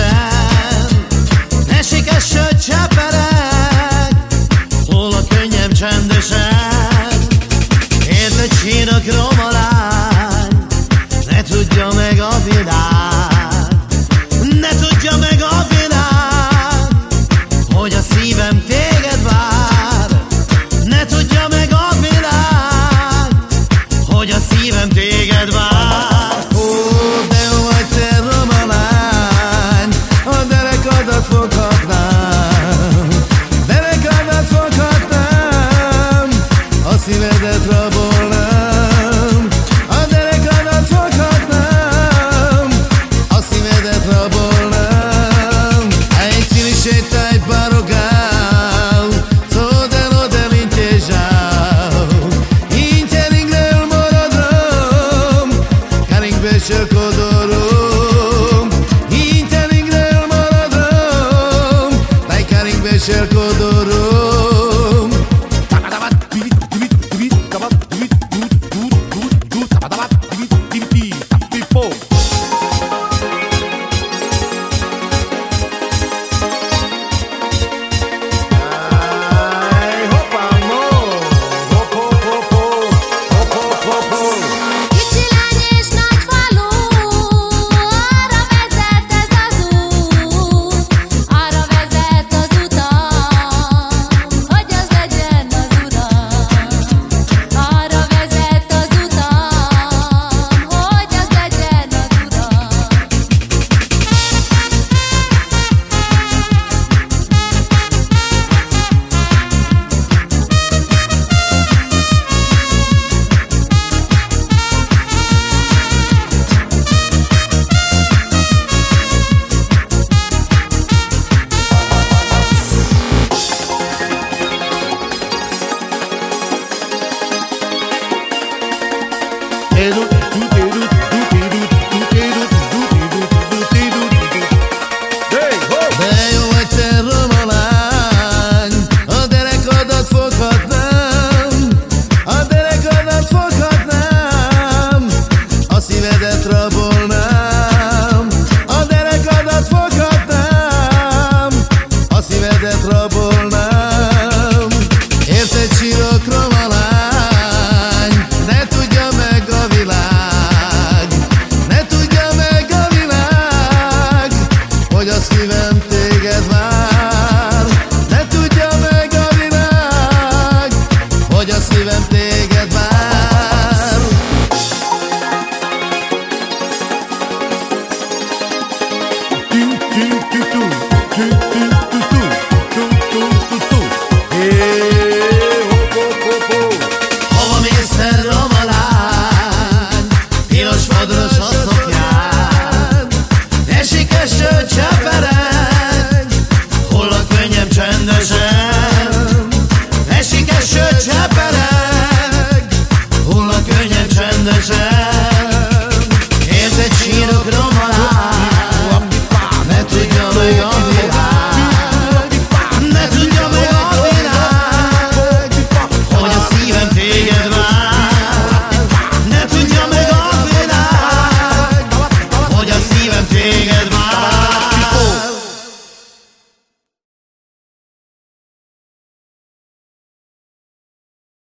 ezen Ne sikess a cseperek Hol a könnyebb csendesen Érd egy sírok romalány Ne tudja meg a világ. Ne tudja meg a világ Hogy a szívem téged vár. Ne tudja meg a világ Hogy a szívem téged vár. csak odorom Hintelikről maradom Pajkálinkbe csak odorom Edu Hey.